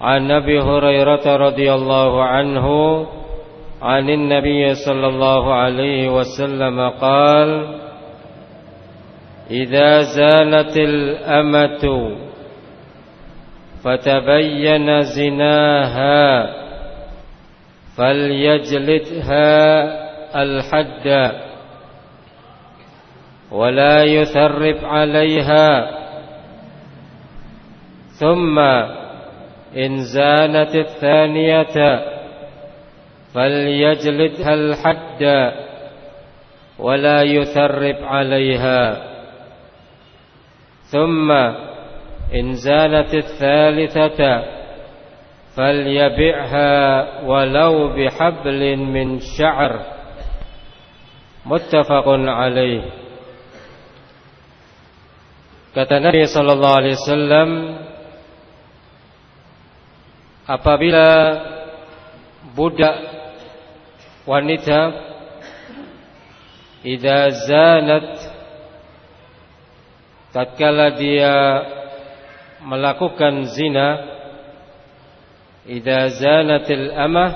عن أبي هريرة رضي الله عنه عن النبي صلى الله عليه وسلم قال إذا زانت الأمة فتبين زناها فليجلدها الحد ولا يثرب عليها. ثم إن زانت الثانية فليجلدها الحد ولا يثرب عليها. ثم إن زانت الثالثة فليبعها ولو بحبل من شعر. متفق عليه. Kata Nabi sallallahu alaihi wasallam apabila budak wanita idza zanat tatkala dia melakukan zina idza zanatil amah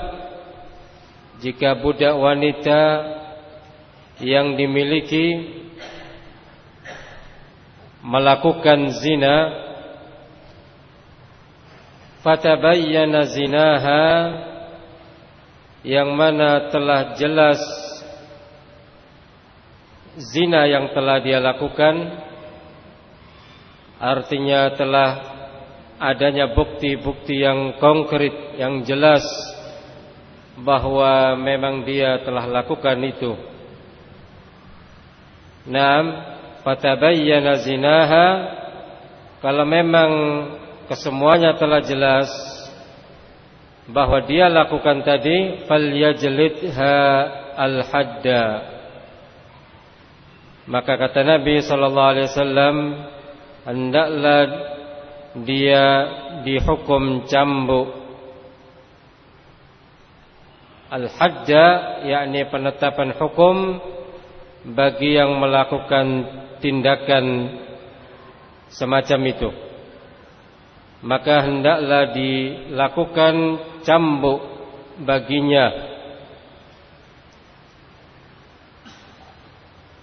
jika budak wanita yang dimiliki melakukan zina fatabayyana zinaha yang mana telah jelas zina yang telah dia lakukan artinya telah adanya bukti-bukti yang konkret yang jelas bahwa memang dia telah lakukan itu. Naam, fatabayyana zinaha kalau memang kesemuanya telah jelas bahwa dia lakukan tadi falyajlidha al-hadda. Maka kata Nabi sallallahu alaihi wasallam hendaklah dia dihukum cambuk. Al-hadda yakni penetapan hukum bagi yang melakukan tindakan semacam itu maka hendaklah dilakukan cambuk baginya.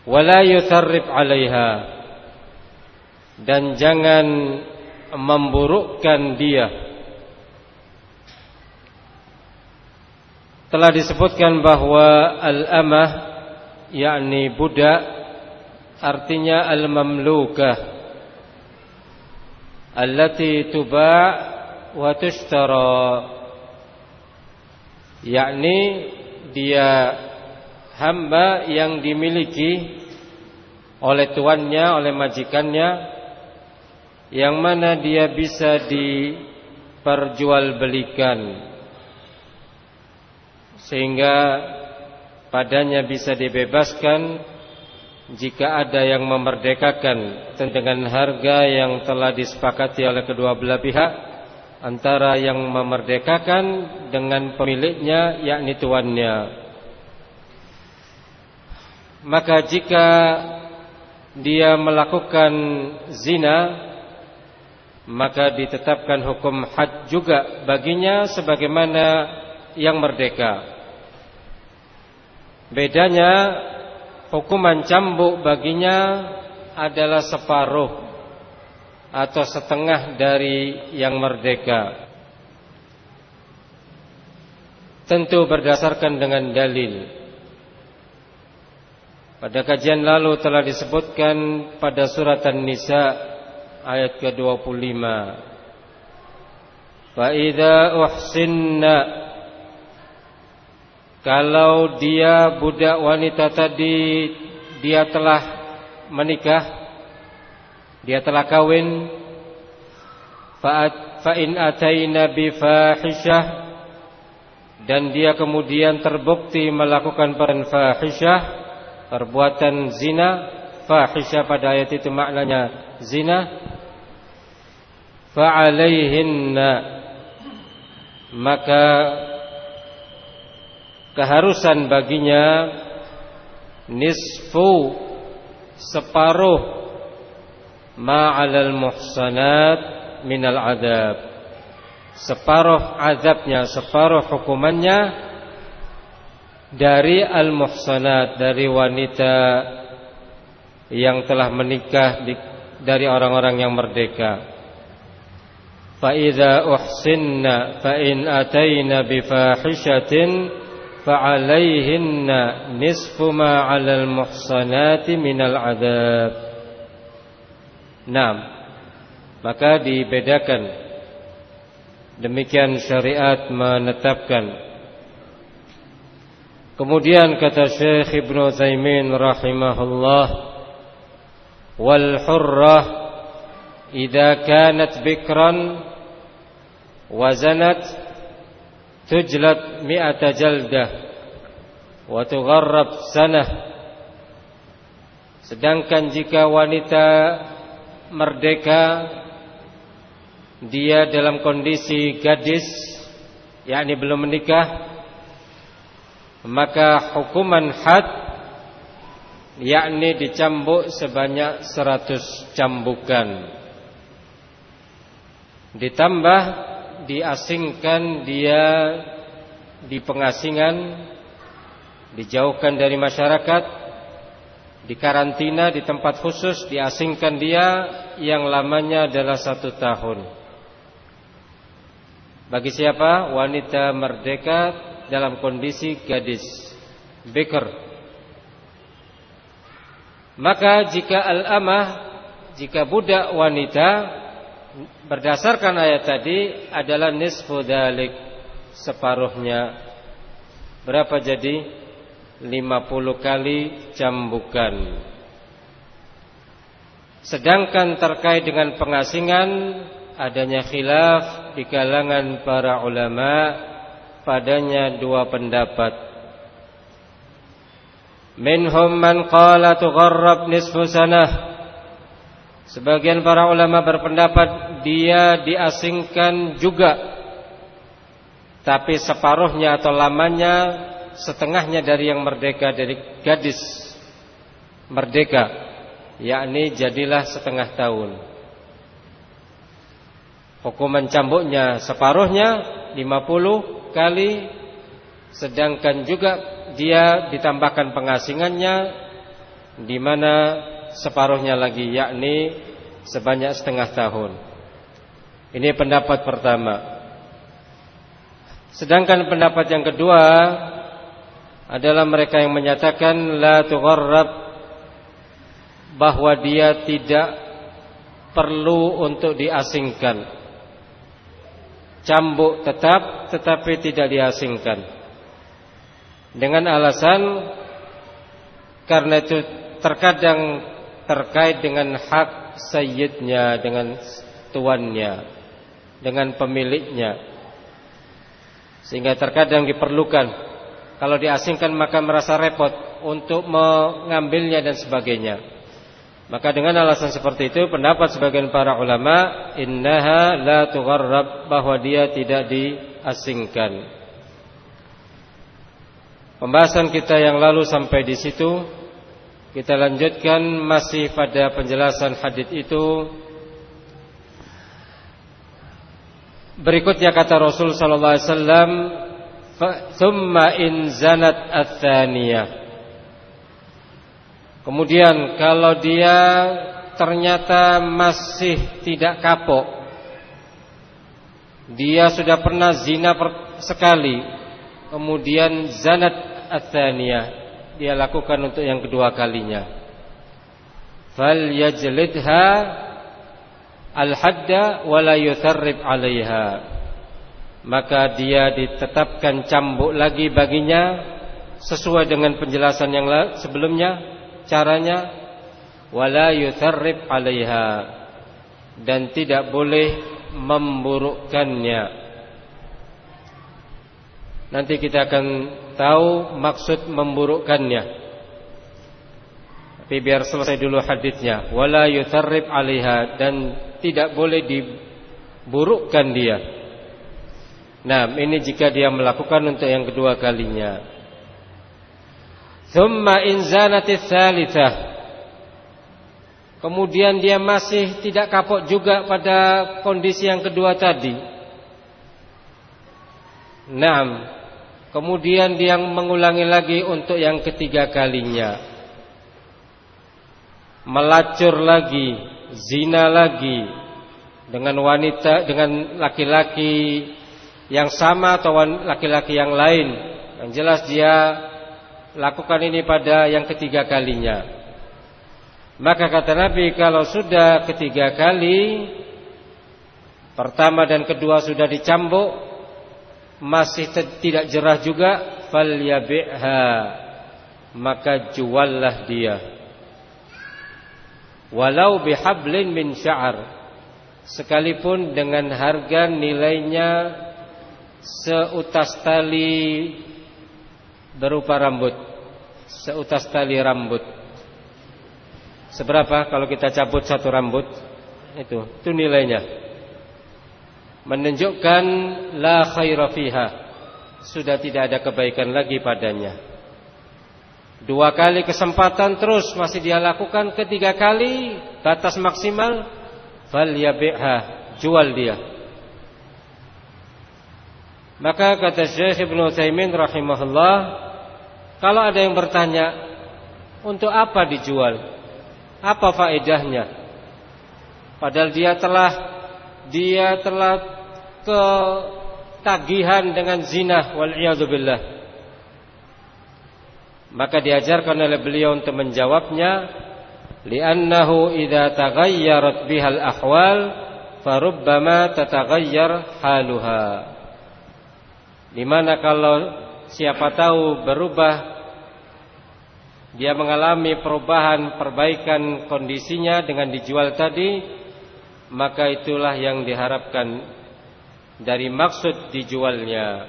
Wala yutharrib 'alaiha. Dan jangan memburukkan dia. Telah disebutkan bahwa al-amah yakni budak artinya al-mamlukah allati tuba' wa tushtara. Yakni dia hamba yang dimiliki oleh tuannya oleh majikannya yang mana dia bisa diperjualbelikan. Sehingga padanya bisa dibebaskan jika ada yang memerdekakan dengan harga yang telah disepakati oleh kedua belah pihak antara yang memerdekakan dengan pemiliknya yakni tuannya. Maka jika dia melakukan zina maka ditetapkan hukum had juga baginya sebagaimana yang merdeka. Bedanya hukuman cambuk baginya adalah separuh atau setengah dari yang merdeka. Tentu berdasarkan dengan dalil. Pada kajian lalu telah disebutkan pada surat An-Nisa ayat ke-25. Fa idza uhsinna kalau dia budak wanita tadi dia telah menikah, dia telah kawin, fa in ataina bi fahishah dan dia kemudian terbukti melakukan perbuatan fahishah, perbuatan zina, fahishah pada ayat itu maknanya zina, fa alaihinna maka keharusan baginya nisfu separuh ma'alal muhsanat minal adab. Separuh azabnya separuh hukumannya dari al muhsanat dari wanita yang telah menikah dari orang-orang yang merdeka. Fa idza uhsinna fa in ataina bi fahishatin فعليهن نصف ما على المحصنات من العذاب Nah, maka dibedakan Demikian syariat menetapkan Kemudian kata Syekh Ibn Zaimin rahimahullah Wal hurrah Idza kanat bikran وزنت تجلد مئة جلدة وتغرب سنة sedangkan jika wanita merdeka dia dalam kondisi gadis yakni belum menikah maka hukuman had yakni dicambuk sebanyak seratus cambukan ditambah diasingkan dia di pengasingan dijauhkan dari masyarakat dikarantina di tempat khusus diasingkan dia yang lamanya adalah satu tahun. Bagi siapa? Wanita merdeka dalam kondisi gadis. Beker. Maka jika al-amah jika budak wanita berdasarkan ayat tadi adalah nisfu dalik separuhnya. Berapa jadi? 50 kali cambukan sedangkan terkait dengan pengasingan adanya khilaf di kalangan para ulama padanya dua pendapat. Minhum man qala tugharrab nisfu sanah Sebagian para ulama berpendapat dia diasingkan juga. Tapi separuhnya atau lamanya Setengahnya dari yang merdeka Dari gadis Merdeka. Yakni jadilah setengah tahun. Hukuman cambuknya separuhnya 50 kali. Sedangkan juga dia ditambahkan pengasingannya di mana separuhnya lagi yakni sebanyak setengah tahun. Ini pendapat pertama. Sedangkan pendapat yang kedua adalah mereka yang menyatakan la tugharrab bahwa dia tidak perlu untuk diasingkan. Cambuk tetap tetapi tidak diasingkan. Dengan alasan karena itu terkadang terkait dengan hak sayyidnya dengan tuannya dengan pemiliknya. Sehingga terkadang diperlukan. Kalau diasingkan maka merasa repot untuk mengambilnya dan sebagainya. Maka dengan alasan seperti itu pendapat sebagian para ulama innaha la tugharrab bahwa dia tidak diasingkan. Pembahasan kita yang lalu sampai di situ kita lanjutkan masih pada penjelasan hadis itu. Berikutnya kata Rasul sallallahu alaihi wasallam, "Tsumma in zanat ats-tsaniyah." Kemudian kalau dia ternyata masih tidak kapok Dia sudah pernah zina sekali Kemudian zanat ats-tsaniyah dia lakukan untuk yang kedua kalinya. Fal yajlidha al-hadda wa la yutharrib. Maka dia ditetapkan cambuk lagi baginya sesuai dengan penjelasan yang sebelumnya caranya wala yutharrib dan tidak boleh memburukkannya. Nanti kita akan tahu maksud memburukkannya. Tapi biar selesai dulu hadisnya. Wala yutarrib 'alaiha dan tidak boleh diburukkan dia. Nah, ini jika dia melakukan untuk yang kedua kalinya. Thumma in zanatis tsalitsah. Kemudian dia masih tidak kapok juga pada kondisi yang kedua tadi. Naam. Kemudian dia mengulangi lagi untuk yang ketiga kalinya. Melacur lagi, zina lagi dengan wanita dengan laki-laki yang sama atau laki-laki yang lain. Yang jelas dia lakukan ini pada yang ketiga kalinya. Maka kata Nabi kalau sudah ketiga kali pertama dan kedua sudah dicambuk masih tidak jerah juga falyabi'ha. Maka juallah dia. Walau bihablin min sya'ar. Sekalipun dengan harga nilainya seutas tali berupa rambut. Seutas tali rambut. Seberapa kalau kita cabut satu rambut? Itu itu nilainya menunjukkan la khaira fiha. Sudah tidak ada kebaikan lagi padanya. Dua kali kesempatan terus masih dia lakukan ketiga kali batas maksimal falyabi'ha jual dia. Maka kata Syekh Ibnu Utsaimin rahimahullah kalau ada yang bertanya untuk apa dijual? Apa faedahnya? Padahal dia telah dia telah ketagihan dengan zina wal billah. Maka diajarkan oleh beliau untuk menjawabnya li'annahu idza taghayyarat bihal ahwal farubbama tataghayyar haluha. Di mana kalau siapa tahu berubah dia mengalami perubahan perbaikan kondisinya dengan dijual tadi maka itulah yang diharapkan dari maksud dijualnya.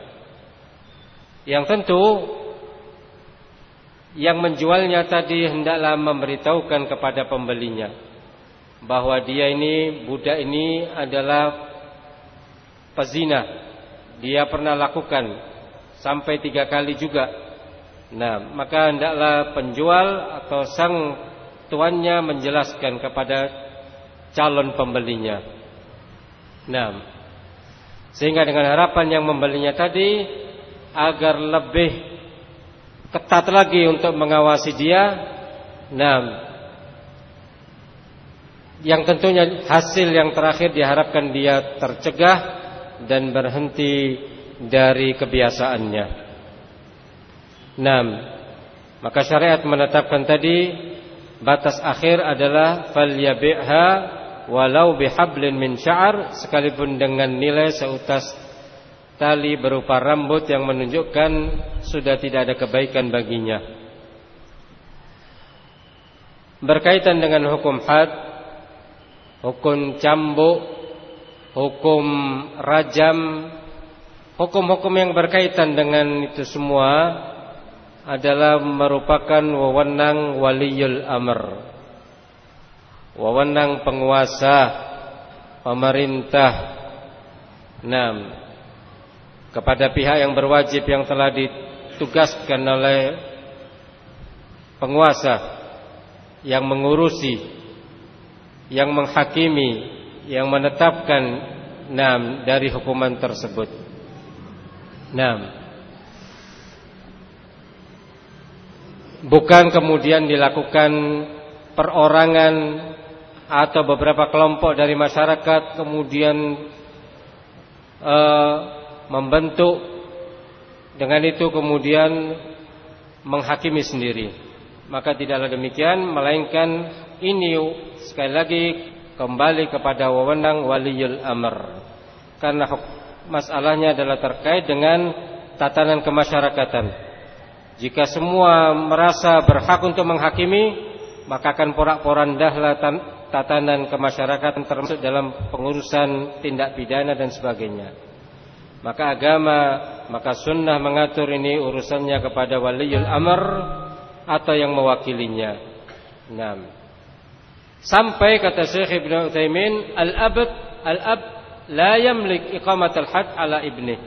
Yang tentu yang menjualnya tadi hendaklah memberitahukan kepada pembelinya bahwa dia ini budak ini adalah pezina. Dia pernah lakukan sampai tiga kali juga. Nah, maka hendaklah penjual atau sang tuannya menjelaskan kepada calon pembelinya. Nah, sehingga dengan harapan yang membelinya tadi agar lebih ketat lagi untuk mengawasi dia. Nah, yang tentunya hasil yang terakhir diharapkan dia tercegah dan berhenti dari kebiasaannya. Nah, maka syariat menetapkan tadi batas akhir adalah falyabi'ha walau bihablin min sya'ar sekalipun dengan nilai seutas tali berupa rambut yang menunjukkan sudah tidak ada kebaikan baginya. Berkaitan dengan hukum had, hukum cambuk, hukum rajam, hukum-hukum yang berkaitan dengan itu semua adalah merupakan wewenang waliyul amr wewenang penguasa pemerintah enam kepada pihak yang berwajib yang telah ditugaskan oleh penguasa yang mengurusi yang menghakimi yang menetapkan enam dari hukuman tersebut. Enam bukan kemudian dilakukan perorangan atau beberapa kelompok dari masyarakat kemudian uh, membentuk dengan itu kemudian menghakimi sendiri. Maka tidaklah demikian melainkan ini sekali lagi kembali kepada wewenang waliyul amr. Karena masalahnya adalah terkait dengan tatanan kemasyarakatan. Jika semua merasa berhak untuk menghakimi maka akan porak-porandahlah tatanan kemasyarakatan termasuk dalam pengurusan tindak pidana dan sebagainya. Maka agama, maka sunnah mengatur ini urusannya kepada waliul amr atau yang mewakilinya. Nah, sampai kata Syekh Ibn Utsaimin, al-abd al-ab la yamlik iqamat al-had ala ibni.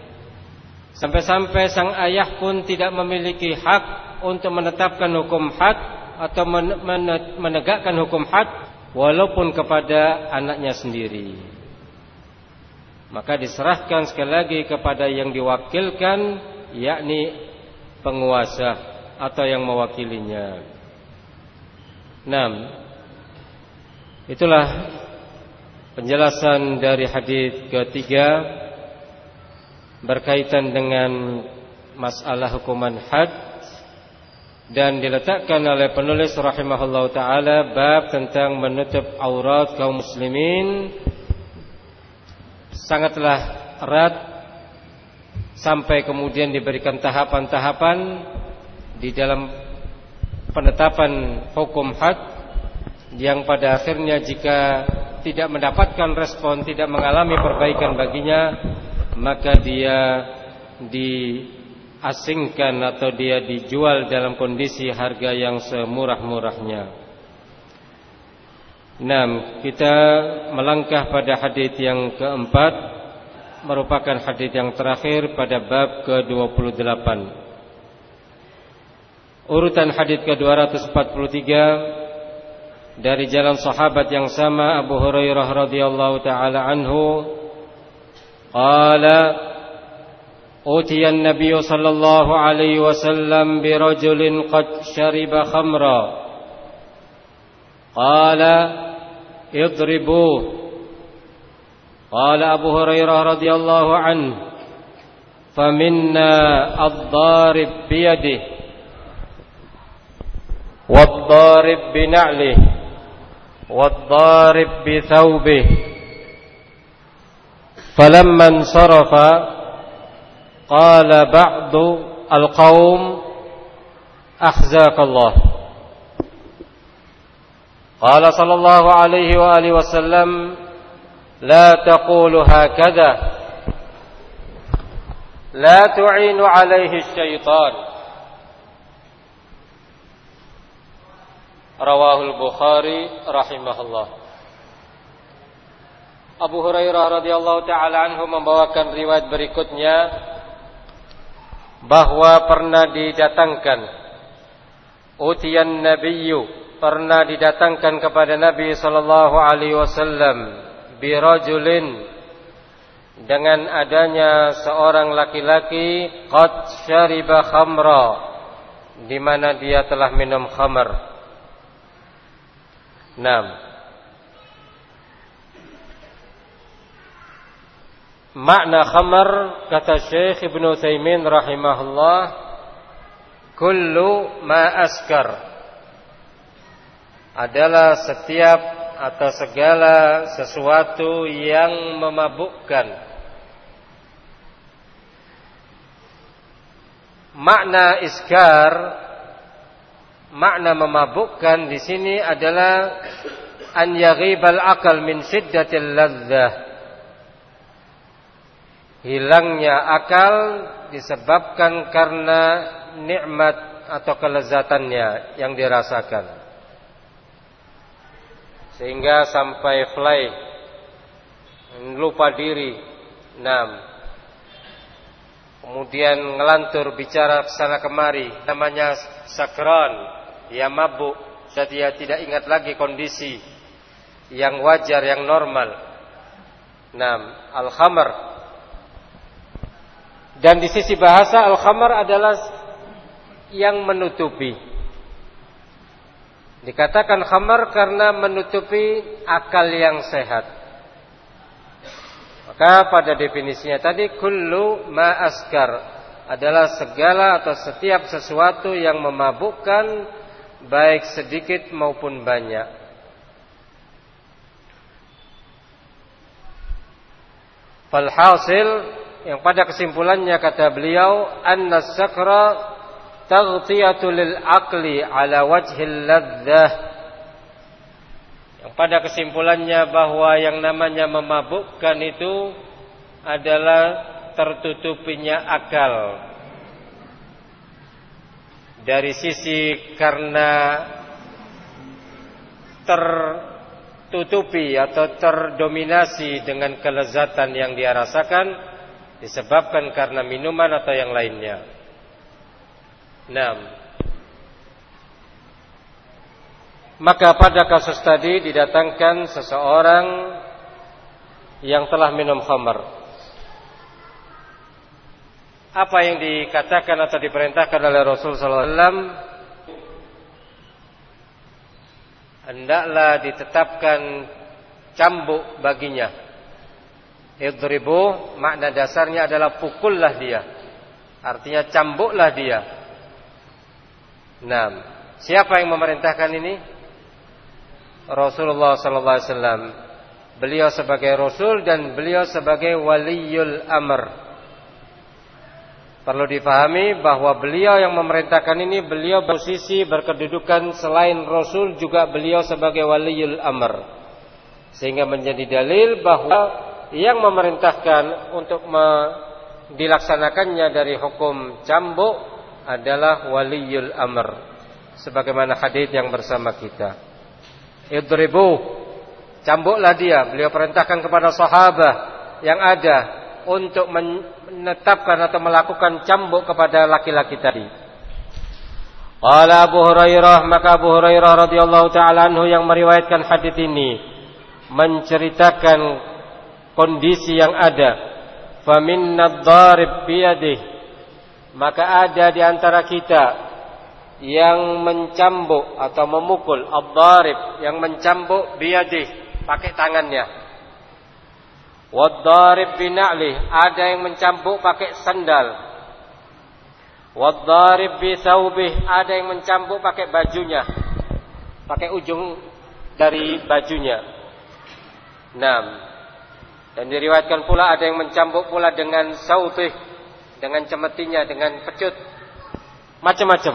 Sampai-sampai sang ayah pun tidak memiliki hak untuk menetapkan hukum had atau menegakkan hukum had walaupun kepada anaknya sendiri. maka diserahkan sekali lagi kepada yang diwakilkan yakni penguasa atau yang mewakilinya. 6. Itulah penjelasan dari hadis ketiga berkaitan dengan masalah hukuman had dan diletakkan oleh penulis rahimahullah taala bab tentang menutup aurat kaum muslimin. Sangatlah erat sampai kemudian diberikan tahapan-tahapan di dalam penetapan hukum had yang pada akhirnya jika tidak mendapatkan respon, tidak mengalami perbaikan baginya, maka dia diasingkan atau dia dijual dalam kondisi harga yang semurah-murahnya. Nah, kita melangkah pada hadis yang keempat merupakan hadis yang terakhir pada bab ke-28. Urutan hadis ke-243 dari jalan sahabat yang sama Abu Hurairah radhiyallahu taala anhu qala أوتي النبي صلى الله عليه وسلم برجل قد شرب خمرا. قال اضربوه. قال أبو هريرة رضي الله عنه فمنا الضارب بيده والضارب بنعله والضارب بثوبه. فلما انصرف قال بعض القوم أحزاك الله قال صلى الله عليه وآله وسلم لا تقول هكذا لا تعين عليه الشيطان Rawahul Bukhari rahimahullah. Abu Hurairah radhiyallahu taala anhu membawakan riwayat berikutnya bahwa pernah didatangkan utiyan nabiyyu pernah didatangkan kepada Nabi sallallahu alaihi wasallam birajulin dengan adanya seorang laki-laki qad syariba khamra di mana dia telah minum khamar Naam. Makna khamar kata Syekh Ibnu Taimin rahimahullah kullu ma askar adalah setiap atau segala sesuatu yang memabukkan. Makna iskar makna memabukkan di sini adalah an yaghibal akal min syiddatil ladzah. Hilangnya akal disebabkan karena nikmat atau kelezatannya yang dirasakan. Sehingga sampai fly lupa diri. Enam. Kemudian ngelantur bicara sana kemari namanya sakran ia mabuk, dia tidak ingat lagi kondisi yang wajar, yang normal. Nah, al-khamar. Dan di sisi bahasa al-khamar adalah yang menutupi. Dikatakan khamar karena menutupi akal yang sehat. Maka pada definisinya tadi kullu ma askar adalah segala atau setiap sesuatu yang memabukkan baik sedikit maupun banyak. Falhasil yang pada kesimpulannya kata beliau anna sakra taghtiyatu lil aqli ala wajhil ladzah. Yang pada kesimpulannya bahwa yang namanya memabukkan itu adalah tertutupinya akal. Dari sisi karena tertutupi atau terdominasi dengan kelezatan yang dia rasakan disebabkan karena minuman atau yang lainnya. 6. Maka pada kasus tadi didatangkan seseorang yang telah minum khamar apa yang dikatakan atau diperintahkan oleh Rasul wasallam hendaklah ditetapkan cambuk baginya. Idribu makna dasarnya adalah pukullah dia. Artinya cambuklah dia. Nah, siapa yang memerintahkan ini? Rasulullah sallallahu alaihi wasallam. Beliau sebagai rasul dan beliau sebagai waliyul amr. Perlu difahami bahwa beliau yang memerintahkan ini beliau posisi berkedudukan selain Rasul juga beliau sebagai waliul amr. Sehingga menjadi dalil bahwa yang memerintahkan untuk dilaksanakannya dari hukum cambuk adalah waliul amr. Sebagaimana hadis yang bersama kita. Idribu cambuklah dia. Beliau perintahkan kepada sahabat yang ada untuk menetapkan atau melakukan cambuk kepada laki-laki tadi. Qala Abu Hurairah maka Abu Hurairah radhiyallahu taala anhu yang meriwayatkan hadis ini menceritakan kondisi yang ada. Biyadih maka ada di antara kita yang mencambuk atau memukul ad yang mencambuk biyadih pakai tangannya Wadarib bina'lih. Ada yang mencambuk pakai sandal. Wadarib bisawbih. Ada yang mencambuk pakai bajunya. Pakai ujung dari bajunya. Enam. Dan diriwayatkan pula ada yang mencambuk pula dengan saubih. Dengan cemetinya, dengan pecut. Macam-macam.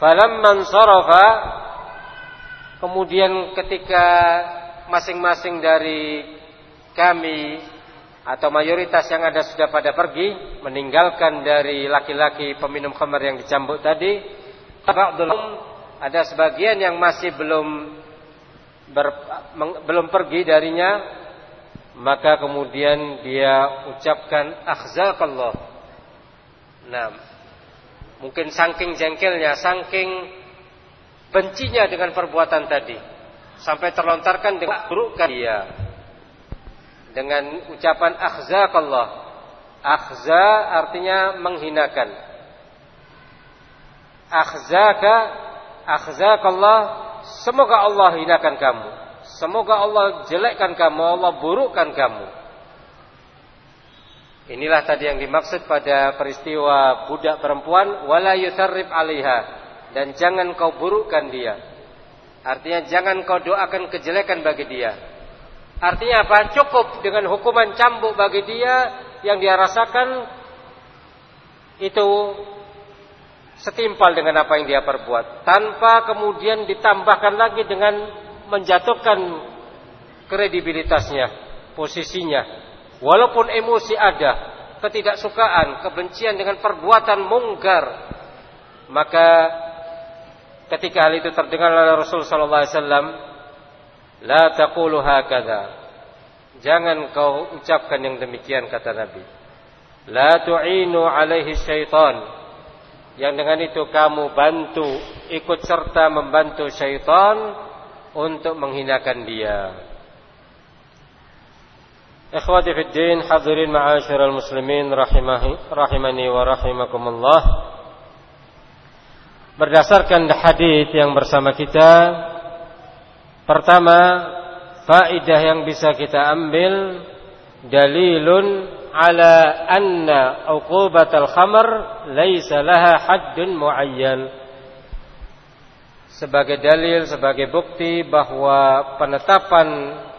Falamman sarafa. Kemudian ketika masing-masing dari kami atau mayoritas yang ada sudah pada pergi meninggalkan dari laki-laki peminum khamar yang dicambuk tadi ada sebagian yang masih belum ber, meng, belum pergi darinya maka kemudian dia ucapkan akhzakallah nah mungkin saking jengkelnya saking bencinya dengan perbuatan tadi sampai terlontarkan dengan burukkan dia dengan ucapan akhzakallah akhza artinya menghinakan. Akhzaka akhzakallah semoga Allah hinakan kamu semoga Allah jelekkan kamu Allah burukkan kamu Inilah tadi yang dimaksud pada peristiwa budak perempuan wala yusarrif alaiha dan jangan kau burukkan dia. Artinya jangan kau doakan kejelekan bagi dia. Artinya apa? Cukup dengan hukuman cambuk bagi dia yang dia rasakan itu setimpal dengan apa yang dia perbuat. Tanpa kemudian ditambahkan lagi dengan menjatuhkan kredibilitasnya, posisinya. Walaupun emosi ada, ketidaksukaan, kebencian dengan perbuatan mungkar, maka ketika hal itu terdengar oleh Rasul sallallahu alaihi wasallam, "La taqulu hakadha." Jangan kau ucapkan yang demikian kata Nabi. La tu'inu alaihi syaitan. Yang dengan itu kamu bantu, ikut serta membantu syaitan untuk menghinakan dia. Ikhwati fid din, hadirin ma'asyiral muslimin rahimani wa rahimakumullah. Berdasarkan hadis yang bersama kita Pertama Faidah yang bisa kita ambil Dalilun ala anna uqubatal khamar Laisa laha haddun muayyan Sebagai dalil, sebagai bukti bahwa penetapan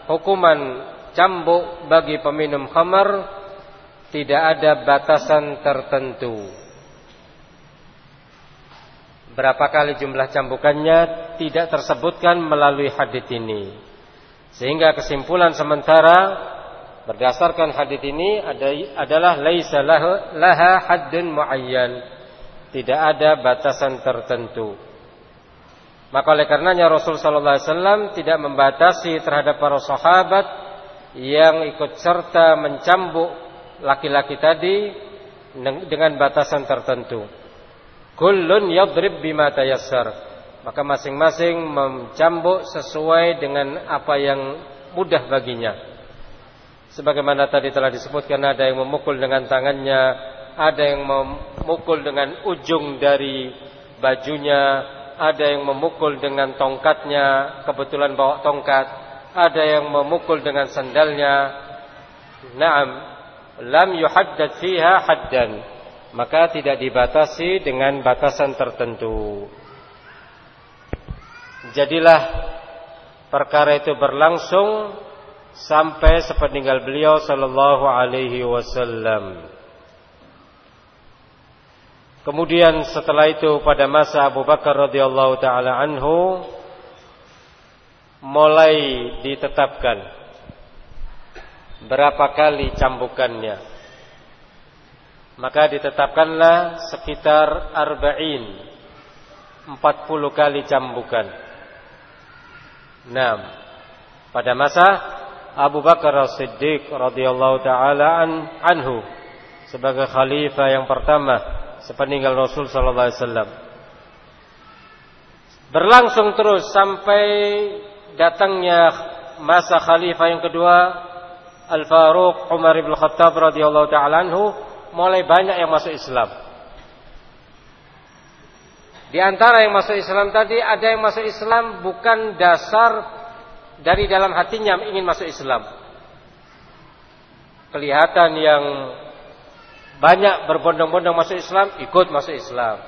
hukuman cambuk bagi peminum khamar Tidak ada batasan tertentu Berapa kali jumlah cambukannya tidak tersebutkan melalui hadis ini. Sehingga kesimpulan sementara berdasarkan hadis ini adalah laisa laha haddun muayyan. Tidak ada batasan tertentu. Maka oleh karenanya Rasul sallallahu alaihi wasallam tidak membatasi terhadap para sahabat yang ikut serta mencambuk laki-laki tadi dengan batasan tertentu. Kullun yadrib bima tayassar. Maka masing-masing mencambuk sesuai dengan apa yang mudah baginya. Sebagaimana tadi telah disebutkan ada yang memukul dengan tangannya, ada yang memukul dengan ujung dari bajunya, ada yang memukul dengan tongkatnya, kebetulan bawa tongkat, ada yang memukul dengan sandalnya. Naam, lam yuhaddad fiha haddan. Maka tidak dibatasi dengan batasan tertentu. Jadilah perkara itu berlangsung sampai sepeninggal beliau sallallahu alaihi wasallam. Kemudian setelah itu pada masa Abu Bakar radhiyallahu taala anhu mulai ditetapkan berapa kali cambukannya. Maka ditetapkanlah sekitar arba'in 40 kali cambukan. Nah, pada masa Abu Bakar As-Siddiq radhiyallahu taala an, anhu sebagai khalifah yang pertama sepeninggal Rasul sallallahu alaihi wasallam. Berlangsung terus sampai datangnya masa khalifah yang kedua Al-Faruq Umar bin Khattab radhiyallahu taala anhu mulai banyak yang masuk Islam. Di antara yang masuk Islam tadi ada yang masuk Islam bukan dasar dari dalam hatinya ingin masuk Islam. Kelihatan yang banyak berbondong-bondong masuk Islam, ikut masuk Islam.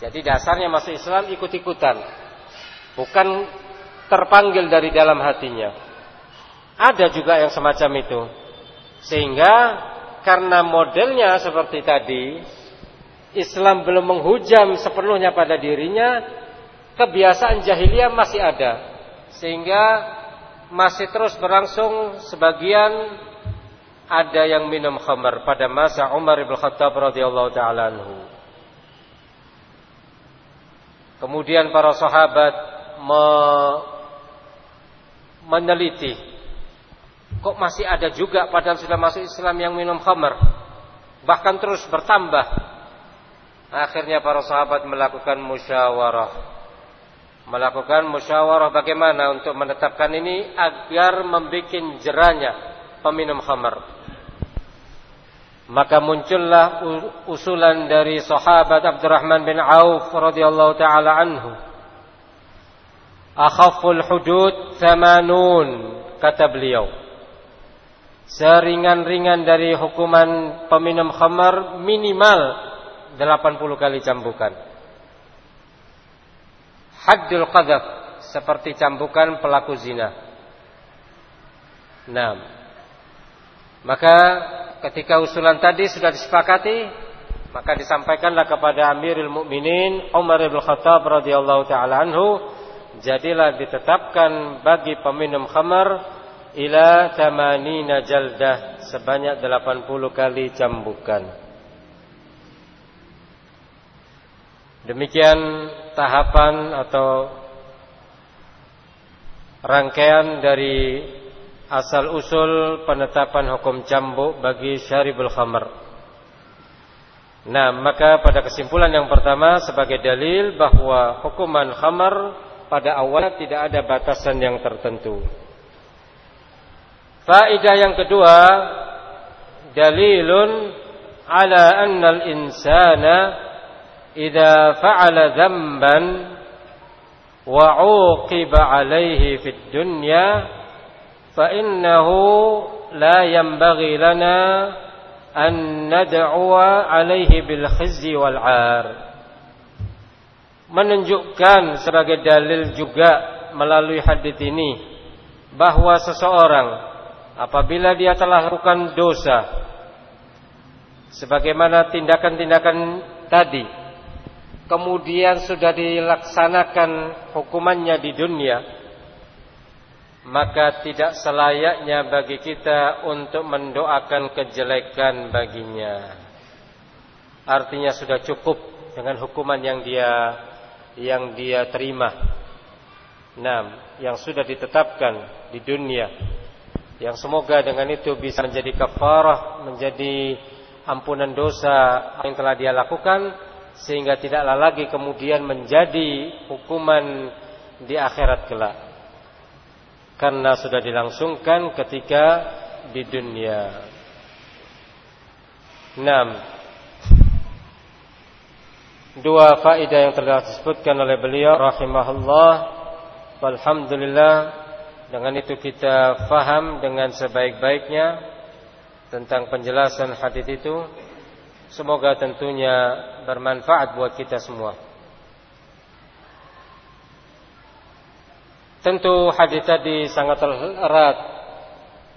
Jadi dasarnya masuk Islam ikut-ikutan. Bukan terpanggil dari dalam hatinya. Ada juga yang semacam itu. Sehingga karena modelnya seperti tadi, Islam belum menghujam sepenuhnya pada dirinya, kebiasaan jahiliyah masih ada. Sehingga masih terus berlangsung sebagian ada yang minum khamar pada masa Umar bin Khattab radhiyallahu taala anhu. Kemudian para sahabat me meneliti kok masih ada juga padahal sudah masuk Islam yang minum khamar? Bahkan terus bertambah. Akhirnya para sahabat melakukan musyawarah melakukan musyawarah bagaimana untuk menetapkan ini agar membuat jeranya peminum khamar. Maka muncullah usulan dari sahabat Abdurrahman bin Auf radhiyallahu taala anhu. Akhaful hudud thamanun kata beliau. Seringan-ringan dari hukuman peminum khamar minimal 80 kali cambukan haddul qadhaf seperti cambukan pelaku zina. Nah, maka ketika usulan tadi sudah disepakati, maka disampaikanlah kepada Amirul Mukminin Umar bin Khattab radhiyallahu taala anhu, jadilah ditetapkan bagi peminum khamar ila tamanina jaldah sebanyak 80 kali cambukan. Demikian tahapan atau rangkaian dari asal usul penetapan hukum cambuk bagi syaribul khamar. Nah, maka pada kesimpulan yang pertama sebagai dalil bahwa hukuman khamar pada awalnya tidak ada batasan yang tertentu. Faedah yang kedua, dalilun ala إذا fa'ala dzamban wa عليه 'alaihi الدنيا dunya fa innahu la أن lana an بالخزي 'alaihi bil wal 'ar menunjukkan sebagai dalil juga melalui hadits ini bahwa seseorang apabila dia telah lakukan dosa sebagaimana tindakan-tindakan tadi kemudian sudah dilaksanakan hukumannya di dunia maka tidak selayaknya bagi kita untuk mendoakan kejelekan baginya. Artinya sudah cukup dengan hukuman yang dia yang dia terima. Nah yang sudah ditetapkan di dunia yang semoga dengan itu bisa menjadi kafarah menjadi ampunan dosa yang telah dia lakukan sehingga tidaklah lagi kemudian menjadi hukuman di akhirat kelak karena sudah dilangsungkan ketika di dunia. 6. Dua faedah yang telah disebutkan oleh beliau rahimahullah. Alhamdulillah dengan itu kita faham dengan sebaik-baiknya tentang penjelasan hadis itu. Semoga tentunya bermanfaat buat kita semua. Tentu hadis tadi sangat erat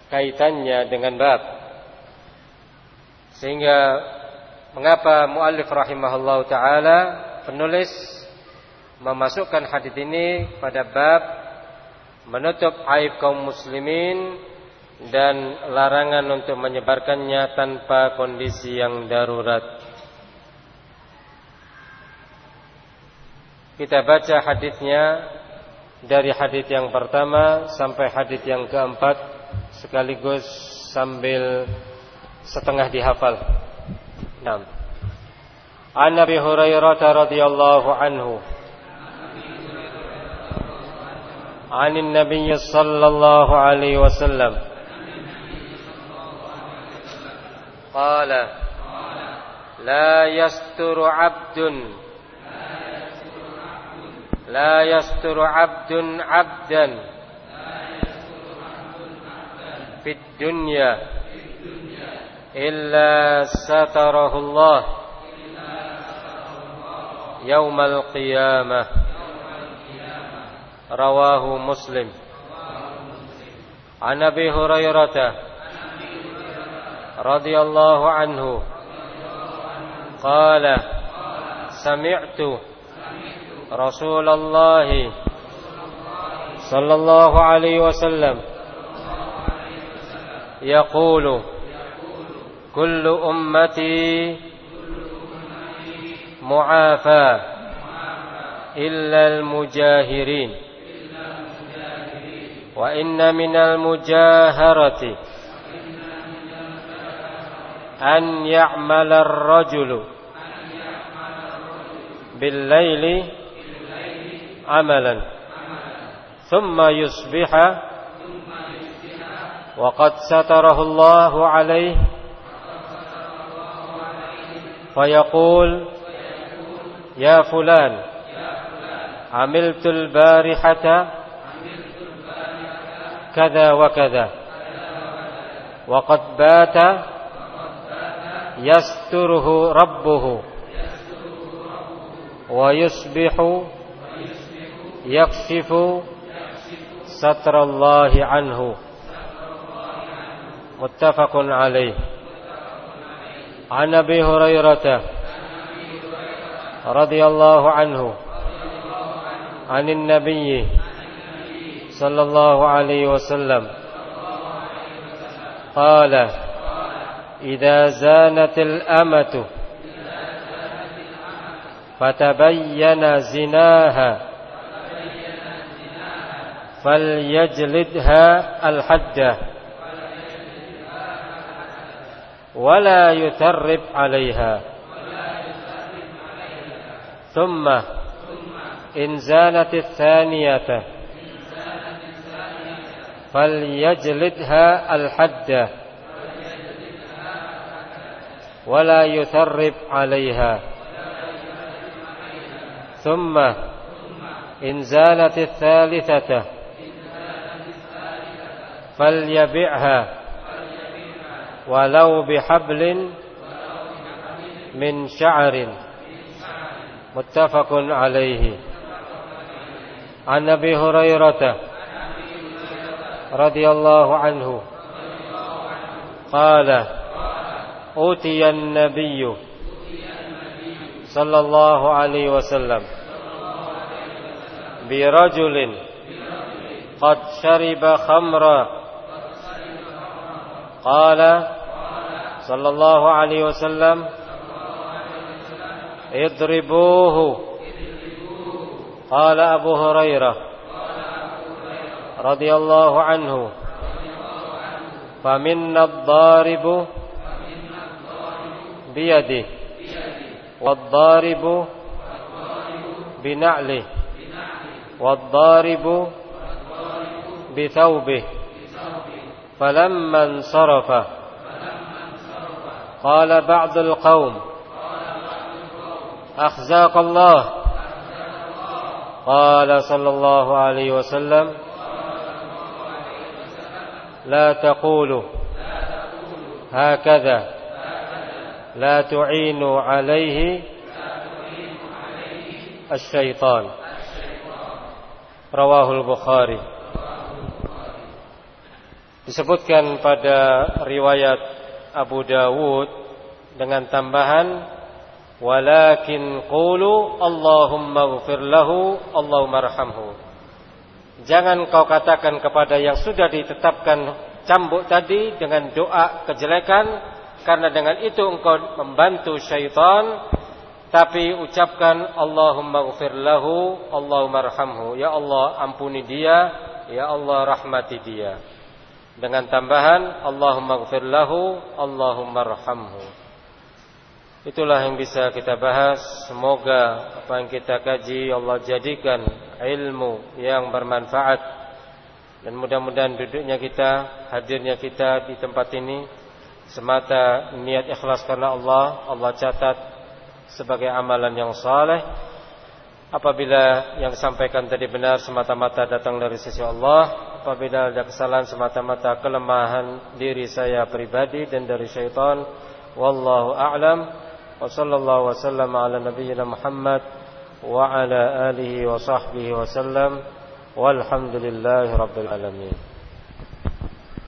kaitannya dengan bab. Sehingga mengapa muallif rahimahullah taala penulis memasukkan hadis ini pada bab menutup aib kaum muslimin dan larangan untuk menyebarkannya tanpa kondisi yang darurat. Kita baca hadisnya dari hadis yang pertama sampai hadis yang keempat sekaligus sambil setengah dihafal. Naam. An Nabi Hurairah radhiyallahu anhu عن النبي صلى الله عليه وسلم قال لا يستر عبد لا يستر عبد عبدا في الدنيا إلا ستره الله يوم القيامة. رواه مسلم. عن أبي هريرة رضي الله عنه. قال سمعت رسول الله صلى الله عليه وسلم يقول كل أمتي معافى إلا المجاهرين. وإن من المجاهرة أن يعمل الرجل بالليل عملا ثم يصبح وقد ستره الله عليه فيقول يا فلان عملت البارحة كذا وكذا وقد بات يستره ربه ويصبح يكشف ستر الله عنه. متفق عليه. عن أبي هريرة رضي الله عنه عن النبي صلى الله عليه وسلم قال إذا زانت الأمة فتبين زناها فليجلدها الحجة ولا يترب عليها ثم إن زانت الثانية فليجلدها الحجة ولا يترب عليها. ثم إن زانت الثالثة فليبعها ولو بحبل من شعر. متفق عليه. عن أبي هريرة رضي الله عنه قال أوتي النبي صلى الله عليه وسلم برجل قد شرب خمرا. قال صلى الله عليه وسلم اضربوه. قال أبو هريرة رضي الله عنه. فمنا الضارب بيده. والضارب بنعله. والضارب بثوبه. فلما انصرف. قال بعض القوم. أخزاك الله. قال صلى الله عليه وسلم. لا تقولوا. هكذا. لا تعينوا عليه الشيطان رواه البخاري disebutkan pada riwayat Abu Dawud dengan tambahan walakin qulu Allahumma ighfir lahu Allahumma arhamhu jangan kau katakan kepada yang sudah ditetapkan cambuk tadi dengan doa kejelekan karena dengan itu engkau membantu syaitan tapi ucapkan Allahumma lahu Allahumma arhamhu. Ya Allah ampuni dia ya Allah rahmati dia. Dengan tambahan Allahumma lahu Allahumma rahamhu Itulah yang bisa kita bahas. Semoga apa yang kita kaji Allah jadikan ilmu yang bermanfaat. Dan mudah-mudahan duduknya kita Hadirnya kita di tempat ini Semata niat ikhlas karena Allah Allah catat sebagai amalan yang saleh. Apabila yang disampaikan tadi benar semata-mata datang dari sisi Allah. Apabila ada kesalahan semata-mata kelemahan diri saya pribadi dan dari syaitan. Wallahu a'lam. Wa sallallahu wa sallam ala nabiyyina Muhammad Wa ala alihi wa sahbihi wa sallam. Walhamdulillahi rabbil alamin